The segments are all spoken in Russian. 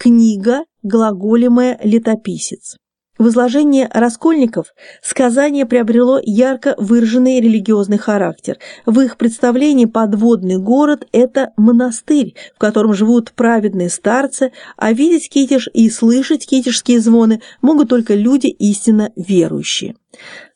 книга, глаголемая летописец. В изложении раскольников сказание приобрело ярко выраженный религиозный характер. В их представлении подводный город – это монастырь, в котором живут праведные старцы, а видеть китиш и слышать китишские звоны могут только люди истинно верующие.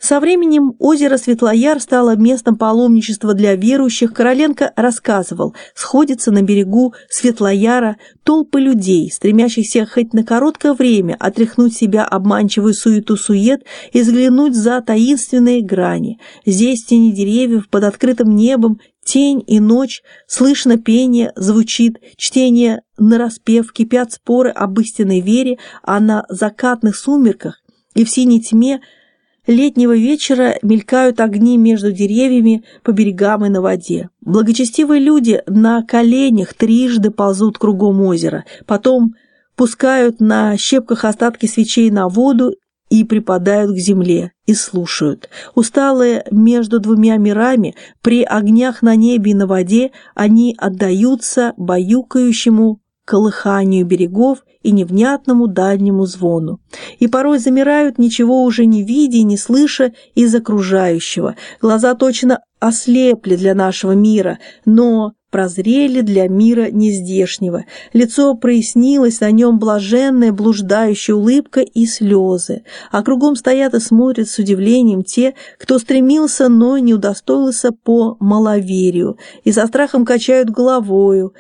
Со временем озеро Светлояр стало местом паломничества для верующих. Короленко рассказывал, сходится на берегу Светлояра толпы людей, стремящихся хоть на короткое время отряхнуть себя обманчивую суету-сует и взглянуть за таинственные грани. Здесь тени деревьев, под открытым небом, тень и ночь, слышно пение, звучит, чтение нараспев, кипят споры об истинной вере, а на закатных сумерках и в синей тьме – летнего вечера мелькают огни между деревьями по берегам и на воде. Благочестивые люди на коленях трижды ползут кругом озера, потом пускают на щепках остатки свечей на воду и припадают к земле и слушают. Усталые между двумя мирами, при огнях на небе и на воде, они отдаются баюкающему колыханию берегов и невнятному дальнему звону, и порой замирают, ничего уже не видя и не слыша из окружающего. Глаза точно ослепли для нашего мира, но прозрели для мира нездешнего. Лицо прояснилось, на нем блаженная, блуждающая улыбка и слезы. А кругом стоят и смотрят с удивлением те, кто стремился, но не удостоился по маловерию, и со страхом качают головою,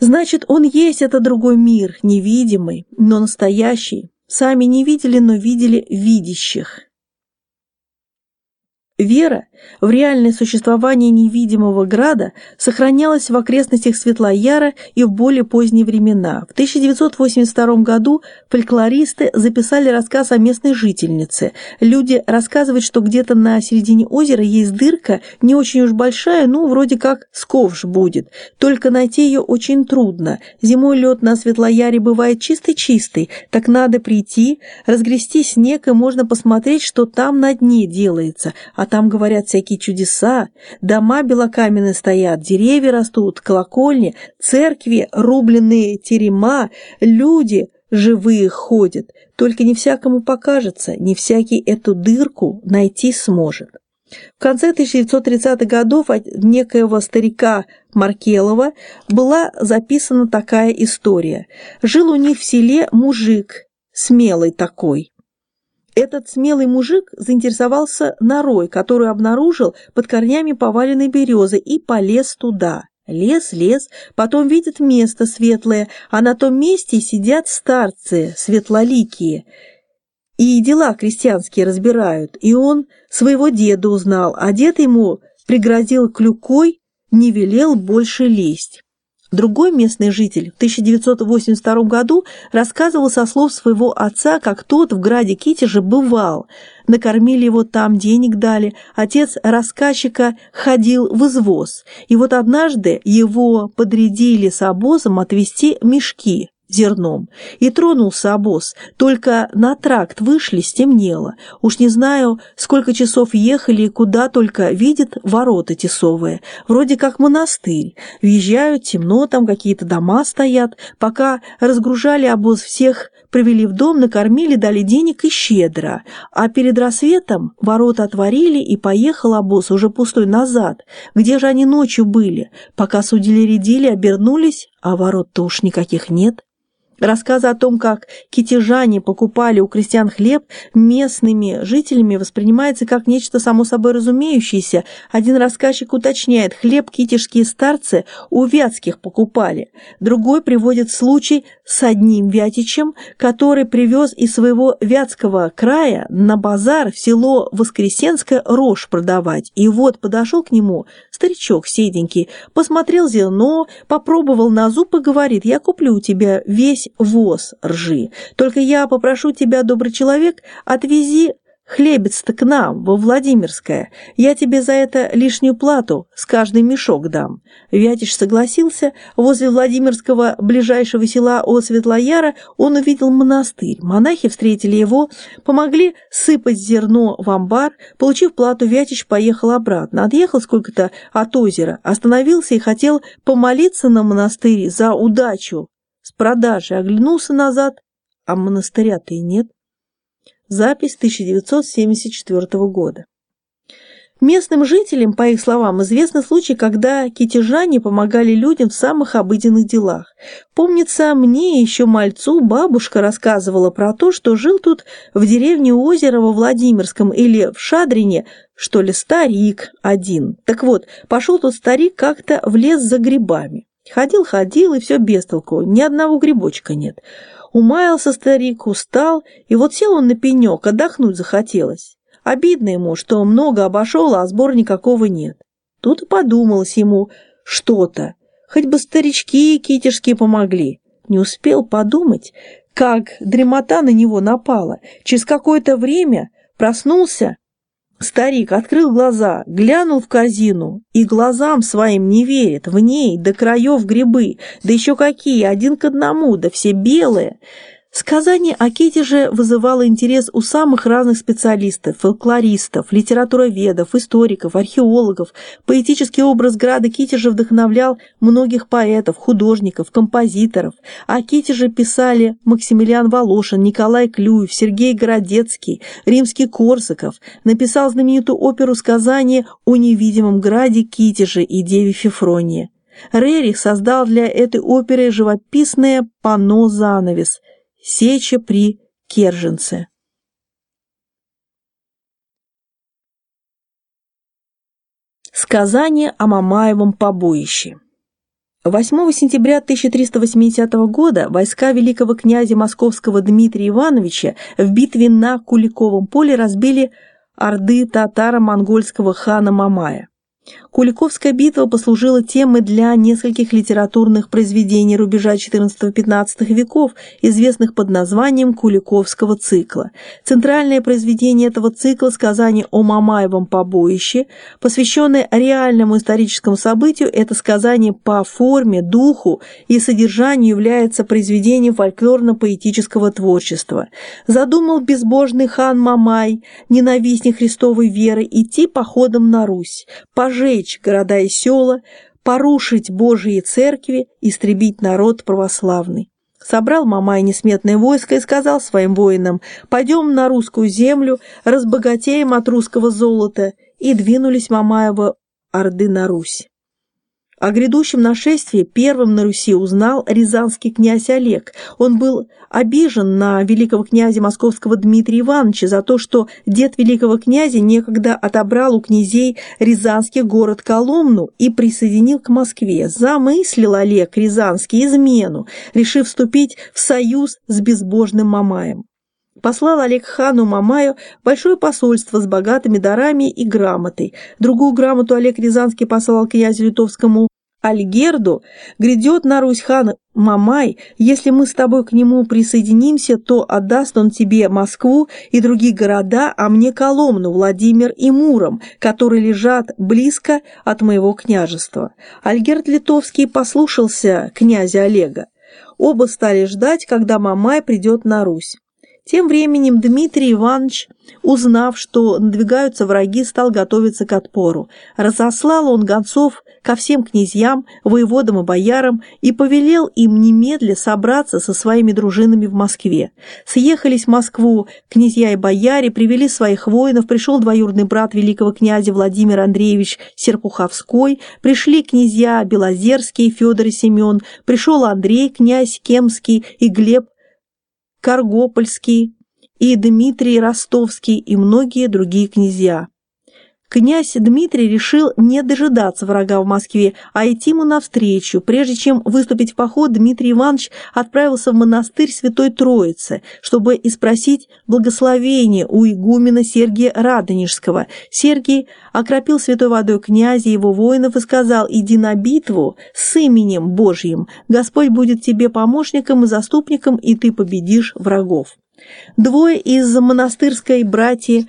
Значит, он есть это другой мир, невидимый, но настоящий. Сами не видели, но видели видящих. Вера в реальное существование невидимого града сохранялась в окрестностях Светлояра и в более поздние времена. В 1982 году фольклористы записали рассказ о местной жительнице. Люди рассказывают, что где-то на середине озера есть дырка, не очень уж большая, ну, вроде как сковш будет. Только найти ее очень трудно. Зимой лед на Светлояре бывает чистый-чистый, так надо прийти, разгрести снег, и можно посмотреть, что там на дне делается, а там, говорят, всякие чудеса, дома белокаменные стоят, деревья растут, колокольни, церкви, рубленные терема, люди живые ходят. Только не всякому покажется, не всякий эту дырку найти сможет. В конце 1930-х годов от некоего старика Маркелова была записана такая история. Жил у них в селе мужик, смелый такой. Этот смелый мужик заинтересовался норой, которую обнаружил под корнями поваленной березы, и полез туда. Лес, лес, потом видит место светлое, а на том месте сидят старцы светлоликие, и дела крестьянские разбирают. И он своего деда узнал, а дед ему пригрозил клюкой, не велел больше лезть. Другой местный житель в 1982 году рассказывал со слов своего отца, как тот в граде Китеже бывал. Накормили его там, денег дали. Отец рассказчика ходил в извоз. И вот однажды его подрядили с обозом отвезти мешки зерном. И тронулся обоз, только на тракт вышли, стемнело. Уж не знаю, сколько часов ехали и куда только видят ворота тесовые. Вроде как монастырь. Въезжают, темно, там какие-то дома стоят. Пока разгружали обоз всех, привели в дом, накормили, дали денег и щедро. А перед рассветом ворота отворили, и поехал обоз уже пустой назад. Где же они ночью были? Пока судили-редили, обернулись, а ворот-то уж никаких нет. Рассказы о том, как китежане покупали у крестьян хлеб, местными жителями воспринимается как нечто само собой разумеющееся. Один рассказчик уточняет, хлеб китежские старцы у вятских покупали. Другой приводит случай с одним вятичем, который привез из своего вятского края на базар в село Воскресенское рожь продавать. И вот подошел к нему старичок седенький, посмотрел зерно, попробовал на зуб и говорит, я куплю у тебя весь воз ржи. Только я попрошу тебя, добрый человек, отвези хлебец-то к нам, во Владимирское. Я тебе за это лишнюю плату с каждый мешок дам». Вятич согласился. Возле Владимирского ближайшего села от он увидел монастырь. Монахи встретили его, помогли сыпать зерно в амбар. Получив плату, Вятич поехал обратно. Отъехал сколько-то от озера, остановился и хотел помолиться на монастыре за удачу с продажи, оглянулся назад, а монастыря-то и нет. Запись 1974 года. Местным жителям, по их словам, известны случаи, когда китежане помогали людям в самых обыденных делах. Помнится, мне еще мальцу бабушка рассказывала про то, что жил тут в деревне Озеро во Владимирском или в Шадрине, что ли, старик один. Так вот, пошел тот старик как-то в лес за грибами. Ходил-ходил, и все без толку, ни одного грибочка нет. Умаялся старик, устал, и вот сел он на пенек, отдохнуть захотелось. Обидно ему, что много обошел, а сбора никакого нет. Тут и подумалось ему что-то. Хоть бы старички китежские помогли. Не успел подумать, как дремота на него напала. Через какое-то время проснулся. Старик открыл глаза, глянул в корзину и глазам своим не верит. В ней до краев грибы, да еще какие, один к одному, да все белые. Сказание о Ките же вызывало интерес у самых разных специалистов, фольклористов, литературоведов, историков, археологов. Поэтический образ града Китежа вдохновлял многих поэтов, художников, композиторов. О Китеже писали Максимилиан Волошин, Николай Клюев, Сергей Городецкий, римский Корсаков. Написал знаменитую оперу сказание о невидимом граде Китеже и деве Фефронии. Рерих создал для этой оперы живописное панно-занавес – Сеча при Керженце. Сказание о Мамаевом побоище. 8 сентября 1380 года войска великого князя московского Дмитрия Ивановича в битве на Куликовом поле разбили орды татаро-монгольского хана Мамая. Куликовская битва послужила темой для нескольких литературных произведений рубежа XIV-XV веков, известных под названием Куликовского цикла. Центральное произведение этого цикла «Сказание о Мамаевом побоище», посвященное реальному историческому событию, это сказание по форме, духу и содержанию является произведением фольклорно-поэтического творчества. Задумал безбожный хан Мамай, ненавистник Христовой веры, идти походом на Русь, пожечь города и села, порушить Божьи церкви, истребить народ православный. Собрал Мамай несметное войско и сказал своим воинам, «Пойдем на русскую землю, разбогатеем от русского золота», и двинулись Мамаева орды на Русь. О грядущем нашествии первым на Руси узнал рязанский князь Олег. Он был обижен на великого князя московского Дмитрия Ивановича за то, что дед великого князя некогда отобрал у князей рязанских город Коломну и присоединил к Москве. Замыслил Олег Рязанский измену, решив вступить в союз с безбожным Мамаем послал Олег хану Мамаю большое посольство с богатыми дарами и грамотой. Другую грамоту Олег Рязанский послал князю Литовскому Альгерду. Грядет на Русь хан Мамай, если мы с тобой к нему присоединимся, то отдаст он тебе Москву и другие города, а мне Коломну, Владимир и Муром, которые лежат близко от моего княжества. Альгерд Литовский послушался князя Олега. Оба стали ждать, когда Мамай придет на Русь. Тем временем Дмитрий Иванович, узнав, что надвигаются враги, стал готовиться к отпору. Разослал он гонцов ко всем князьям, воеводам и боярам и повелел им немедля собраться со своими дружинами в Москве. Съехались в Москву князья и бояре, привели своих воинов, пришел двоюродный брат великого князя Владимир Андреевич Серпуховской, пришли князья Белозерский, Федор и Семен, пришел Андрей, князь Кемский и Глеб Каргопольский и Дмитрий Ростовский и многие другие князья. Князь Дмитрий решил не дожидаться врага в Москве, а идти ему навстречу. Прежде чем выступить в поход, Дмитрий Иванович отправился в монастырь Святой Троицы, чтобы испросить благословение у игумена Сергия Радонежского. Сергий окропил святой водой князя и его воинов и сказал «Иди на битву с именем Божьим, Господь будет тебе помощником и заступником, и ты победишь врагов». Двое из монастырской братьи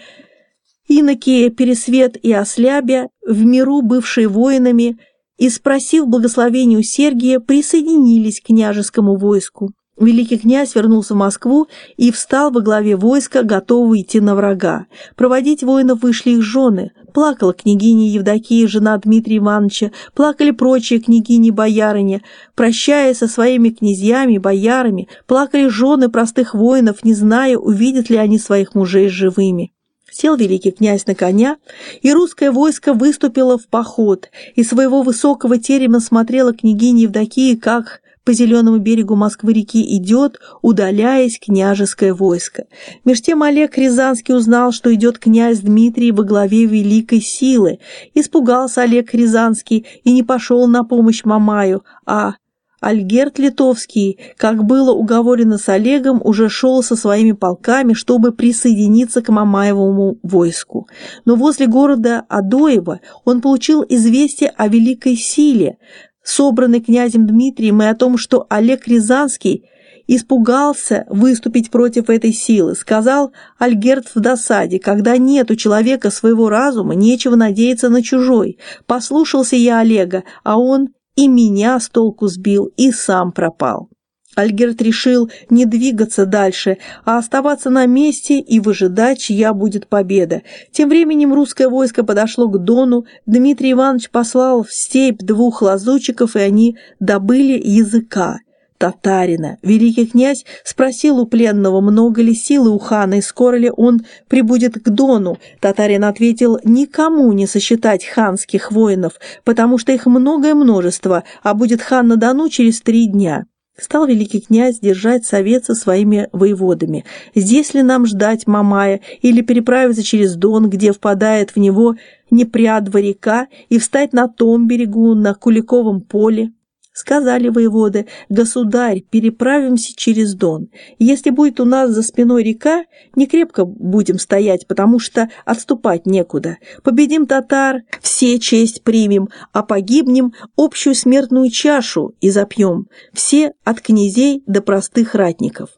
Иноки Пересвет и Ослябя, в миру бывшие воинами, и, спросив благословения у Сергия, присоединились к княжескому войску. Великий князь вернулся в Москву и встал во главе войска, готовый идти на врага. Проводить воинов вышли их жены, Плакала княгиня Евдокия, жена Дмитрия Ивановича, плакали прочие княгини-боярыни, прощаясь со своими князьями, боярами, плакали жены простых воинов, не зная, увидят ли они своих мужей живыми. Сел великий князь на коня, и русское войско выступило в поход, и своего высокого терема смотрела княгиня Евдокия, как по зеленому берегу Москвы-реки идет, удаляясь, княжеское войско. Меж тем Олег Рязанский узнал, что идет князь Дмитрий во главе великой силы. Испугался Олег Рязанский и не пошел на помощь Мамаю, а Альгерт Литовский, как было уговорено с Олегом, уже шел со своими полками, чтобы присоединиться к Мамаевому войску. Но возле города Адоева он получил известие о великой силе, собранной князем Дмитрием, и о том, что Олег Рязанский испугался выступить против этой силы. Сказал Альгерт в досаде, когда нет у человека своего разума, нечего надеяться на чужой. Послушался я Олега, а он и меня с толку сбил, и сам пропал. Альгерт решил не двигаться дальше, а оставаться на месте и выжидать, чья будет победа. Тем временем русское войско подошло к Дону, Дмитрий Иванович послал в степь двух лазутчиков, и они добыли языка татарина. Великий князь спросил у пленного, много ли силы у хана и скоро ли он прибудет к Дону. Татарин ответил, никому не сосчитать ханских воинов, потому что их многое множество, а будет хан на Дону через три дня. Стал великий князь держать совет со своими воеводами. Здесь ли нам ждать Мамая или переправиться через Дон, где впадает в него Непрядва река, и встать на том берегу, на Куликовом поле? Сказали воеводы, государь, переправимся через Дон. Если будет у нас за спиной река, не крепко будем стоять, потому что отступать некуда. Победим татар, все честь примем, а погибнем, общую смертную чашу и запьем. Все от князей до простых ратников.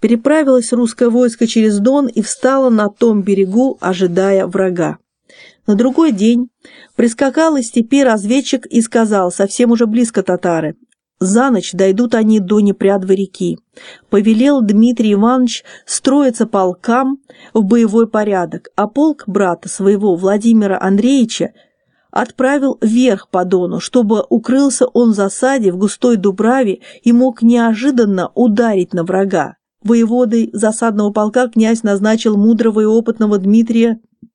Переправилось русское войско через Дон и встало на том берегу, ожидая врага. На другой день прискакал из степи разведчик и сказал, совсем уже близко татары, за ночь дойдут они до непрядвы реки. Повелел Дмитрий Иванович строиться полкам в боевой порядок, а полк брата своего Владимира Андреевича отправил вверх по Дону, чтобы укрылся он в засаде в густой дубраве и мог неожиданно ударить на врага. Воеводой засадного полка князь назначил мудрого и опытного Дмитрия